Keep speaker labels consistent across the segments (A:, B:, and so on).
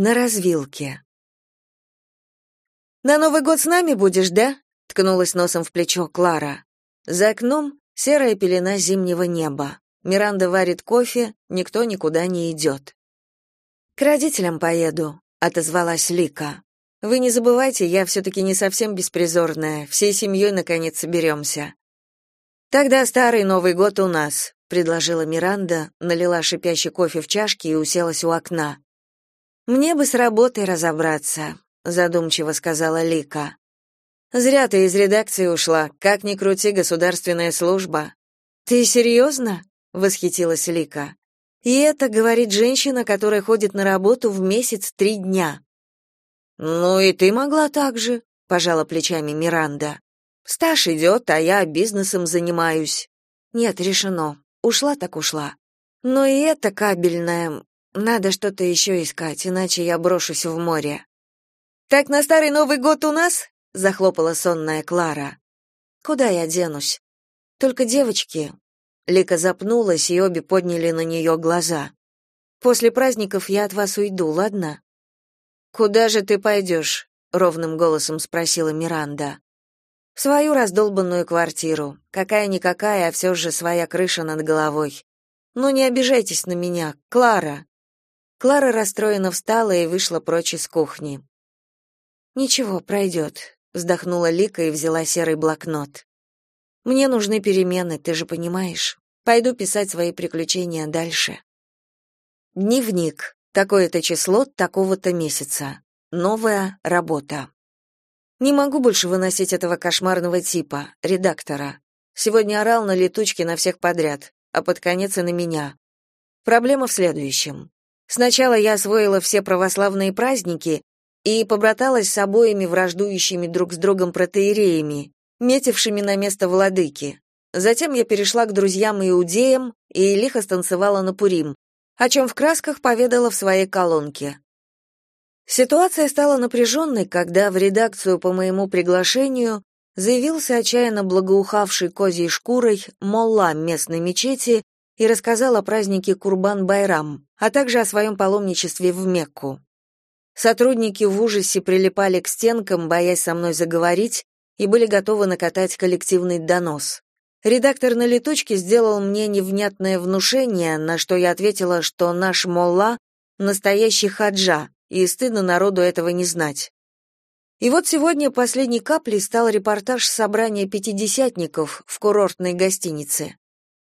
A: На развилке. «На Новый год с нами будешь, да?» — ткнулась носом в плечо Клара. За окном серая пелена зимнего неба. Миранда варит кофе, никто никуда не идет. «К родителям поеду», — отозвалась Лика. «Вы не забывайте, я все-таки не совсем беспризорная, всей семьей, наконец, соберемся». «Тогда старый Новый год у нас», — предложила Миранда, налила шипящий кофе в чашки и уселась у окна. «Мне бы с работой разобраться», — задумчиво сказала Лика. «Зря ты из редакции ушла, как ни крути, государственная служба». «Ты серьезно?» — восхитилась Лика. «И это, говорит женщина, которая ходит на работу в месяц три дня». «Ну и ты могла так же», — пожала плечами Миранда. «Стаж идет, а я бизнесом занимаюсь». «Нет, решено. Ушла так ушла. Но и это кабельное. Надо что-то еще искать, иначе я брошусь в море». «Так на Старый Новый год у нас?» — захлопала сонная Клара. «Куда я денусь? Только девочки...» Лика запнулась, и обе подняли на нее глаза. «После праздников я от вас уйду, ладно?» «Куда же ты пойдешь?» — ровным голосом спросила Миранда. «В свою раздолбанную квартиру. Какая-никакая, а все же своя крыша над головой. Ну не обижайтесь на меня, Клара!» Клара расстроенно встала и вышла прочь из кухни. «Ничего, пройдет», — вздохнула Лика и взяла серый блокнот. «Мне нужны перемены, ты же понимаешь. Пойду писать свои приключения дальше». Дневник. Такое-то число, такого-то месяца. Новая работа. Не могу больше выносить этого кошмарного типа, редактора. Сегодня орал на летучке на всех подряд, а под конец и на меня. Проблема в следующем. Сначала я освоила все православные праздники и побраталась с обоими враждующими друг с другом протеереями, метившими на место владыки. Затем я перешла к друзьям-иудеям и лихо станцевала на Пурим, о чем в красках поведала в своей колонке. Ситуация стала напряженной, когда в редакцию по моему приглашению заявился отчаянно благоухавший козьей шкурой молла местной мечети и рассказал о празднике Курбан-Байрам, а также о своем паломничестве в Мекку. Сотрудники в ужасе прилипали к стенкам, боясь со мной заговорить, и были готовы накатать коллективный донос. Редактор на летучке сделал мне невнятное внушение, на что я ответила, что наш молла — настоящий хаджа, и стыдно народу этого не знать. И вот сегодня последней каплей стал репортаж собрания пятидесятников в курортной гостинице.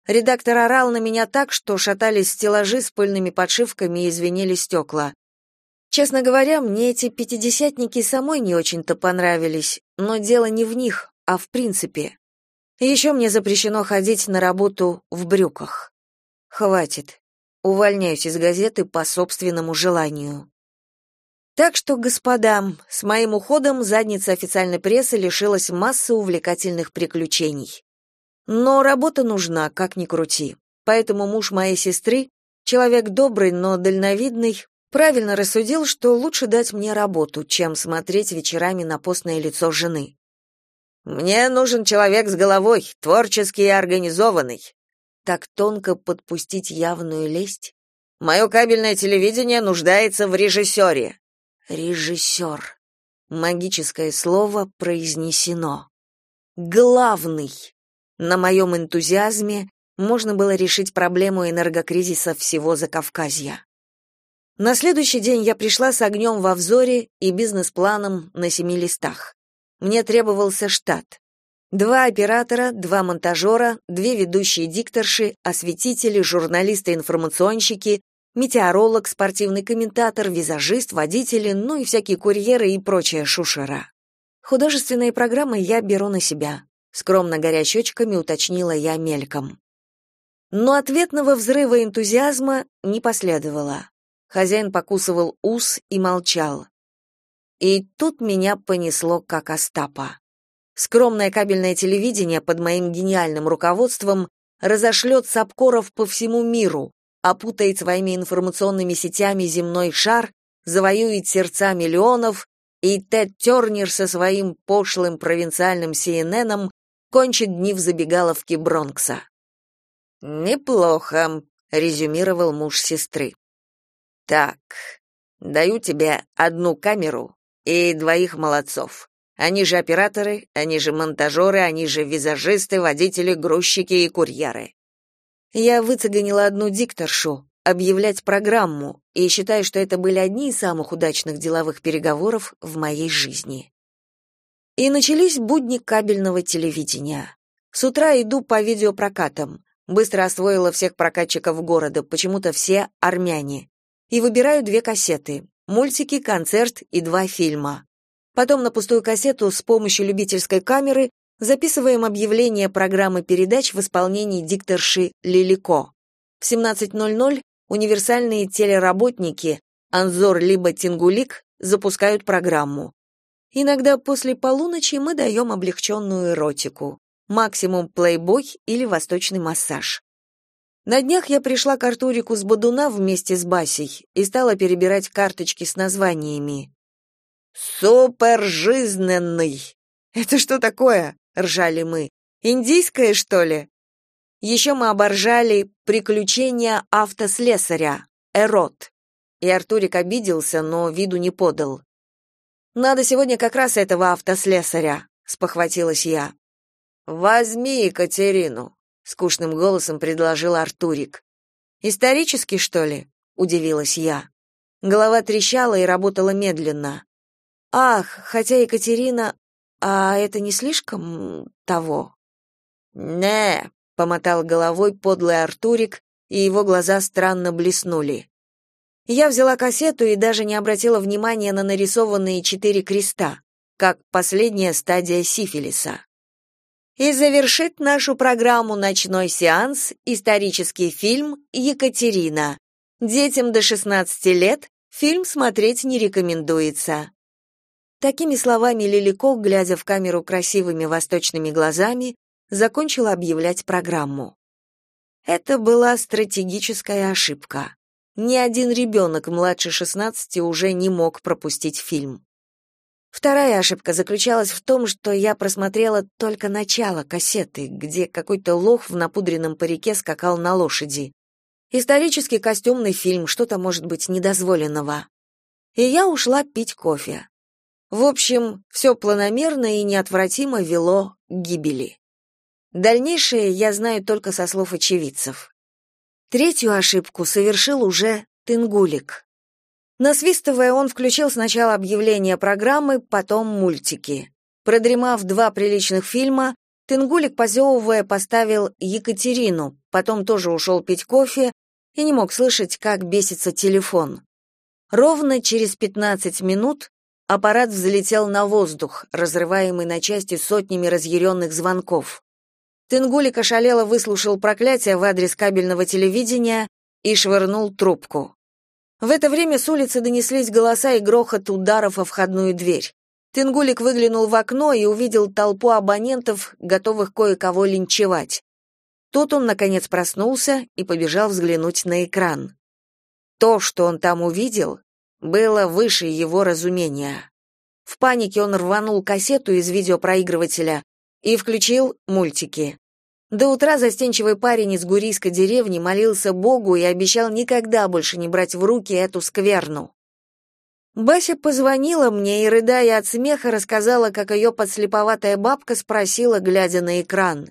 A: Редактор орал на меня так, что шатались стеллажи с пыльными подшивками и звенели стекла. Честно говоря, мне эти пятидесятники самой не очень-то понравились, но дело не в них, а в принципе. Еще мне запрещено ходить на работу в брюках. Хватит. Увольняюсь из газеты по собственному желанию. Так что, господа, с моим уходом задница официальной прессы лишилась массы увлекательных приключений. Но работа нужна, как ни крути. Поэтому муж моей сестры, человек добрый, но дальновидный, правильно рассудил, что лучше дать мне работу, чем смотреть вечерами на постное лицо жены. Мне нужен человек с головой, творческий и организованный. Так тонко подпустить явную лесть? Мое кабельное телевидение нуждается в режиссере». Режиссер. Магическое слово произнесено. Главный. На моем энтузиазме можно было решить проблему энергокризиса всего Закавказья. На следующий день я пришла с огнем во взоре и бизнес-планом на семи листах. Мне требовался штат. Два оператора, два монтажера, две ведущие дикторши, осветители, журналисты-информационщики, метеоролог, спортивный комментатор, визажист, водители, ну и всякие курьеры и прочая шушера. Художественные программы я беру на себя, скромно горя щечками уточнила я мельком. Но ответного взрыва энтузиазма не последовало. Хозяин покусывал ус и молчал. И тут меня понесло как Остапа. Скромное кабельное телевидение под моим гениальным руководством разошлет сапкоров по всему миру, опутает своими информационными сетями земной шар, завоюет сердца миллионов, и Тед Тернер со своим пошлым провинциальным CNN кончит дни в забегаловке Бронкса. «Неплохо», — резюмировал муж сестры. «Так, Даю тебе одну камеру и двоих молодцов. Они же операторы, они же монтажеры, они же визажисты, водители, грузчики и курьеры. Я выцеганила одну дикторшу, объявлять программу, и считаю, что это были одни из самых удачных деловых переговоров в моей жизни. И начались будни кабельного телевидения. С утра иду по видеопрокатам. Быстро освоила всех прокатчиков города, почему-то все армяне. И выбираю две кассеты: мультики, концерт и два фильма. Потом на пустую кассету с помощью любительской камеры записываем объявление программы передач в исполнении дикторши Лилико. В 17:00 универсальные телеработники Анзор либо Тингулик запускают программу. Иногда после полуночи мы даем облегченную эротику, максимум плейбой или восточный массаж. На днях я пришла к Артурику с Бодуна вместе с Басей и стала перебирать карточки с названиями. «Супержизненный!» «Это что такое?» — ржали мы. «Индийское, что ли?» Еще мы оборжали «Приключения автослесаря», «Эрот». И Артурик обиделся, но виду не подал. «Надо сегодня как раз этого автослесаря», — спохватилась я. «Возьми Екатерину», — скучным голосом предложил Артурик. «Исторически, что ли?» — удивилась я. Голова трещала и работала медленно. Ах, хотя Екатерина... А это не слишком того? Не, помотал головой подлый Артурик, и его глаза странно блеснули. Я взяла кассету и даже не обратила внимания на нарисованные четыре креста, как последняя стадия сифилиса. И завершит нашу программу «Ночной сеанс» исторический фильм «Екатерина». Детям до 16 лет фильм смотреть не рекомендуется. Такими словами Лилико, глядя в камеру красивыми восточными глазами, закончила объявлять программу. Это была стратегическая ошибка. Ни один ребенок младше 16 уже не мог пропустить фильм. Вторая ошибка заключалась в том, что я просмотрела только начало кассеты, где какой-то лох в напудренном парике скакал на лошади. Исторический костюмный фильм, что-то может быть недозволенного. И я ушла пить кофе. В общем, все планомерно и неотвратимо вело к гибели. Дальнейшее я знаю только со слов очевидцев. Третью ошибку совершил уже Тынгулик. Насвистывая, он включил сначала объявление программы, потом мультики. Продремав два приличных фильма, Тынгулик, позевывая, поставил Екатерину, потом тоже ушел пить кофе и не мог слышать, как бесится телефон. Ровно через 15 минут Аппарат взлетел на воздух, разрываемый на части сотнями разъяренных звонков. Тенгулик ошалело выслушал проклятие в адрес кабельного телевидения и швырнул трубку. В это время с улицы донеслись голоса и грохот ударов о входную дверь. Тенгулик выглянул в окно и увидел толпу абонентов, готовых кое-кого линчевать. Тут он, наконец, проснулся и побежал взглянуть на экран. То, что он там увидел, было выше его разумения. В панике он рванул кассету из видеопроигрывателя и включил мультики. До утра застенчивый парень из гурийской деревни молился Богу и обещал никогда больше не брать в руки эту скверну. Бася позвонила мне и, рыдая от смеха, рассказала, как ее подслеповатая бабка спросила, глядя на экран.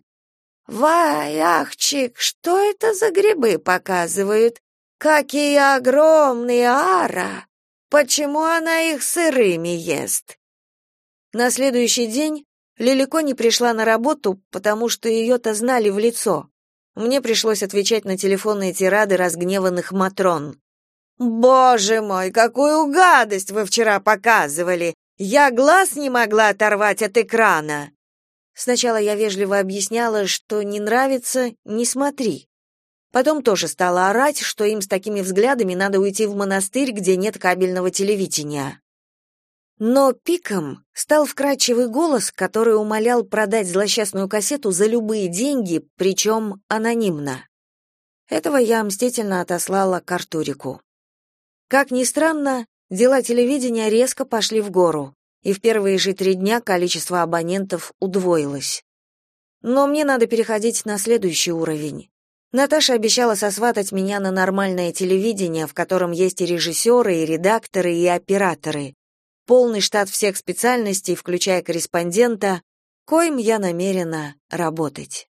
A: «Вай, ахчик, что это за грибы показывают? Какие огромные, ара! Почему она их сырыми ест? На следующий день Лилико не пришла на работу, потому что ее-то знали в лицо. Мне пришлось отвечать на телефонные тирады разгневанных матрон. Боже мой, какую гадость вы вчера показывали! Я глаз не могла оторвать от экрана. Сначала я вежливо объясняла, что не нравится, не смотри. Потом тоже стала орать, что им с такими взглядами надо уйти в монастырь, где нет кабельного телевидения. Но пиком стал вкрадчивый голос, который умолял продать злосчастную кассету за любые деньги, причем анонимно. Этого я мстительно отослала к Артурику. Как ни странно, дела телевидения резко пошли в гору, и в первые же три дня количество абонентов удвоилось. Но мне надо переходить на следующий уровень. Наташа обещала сосватать меня на нормальное телевидение, в котором есть и режиссеры, и редакторы, и операторы. Полный штат всех специальностей, включая корреспондента, коим я намерена работать.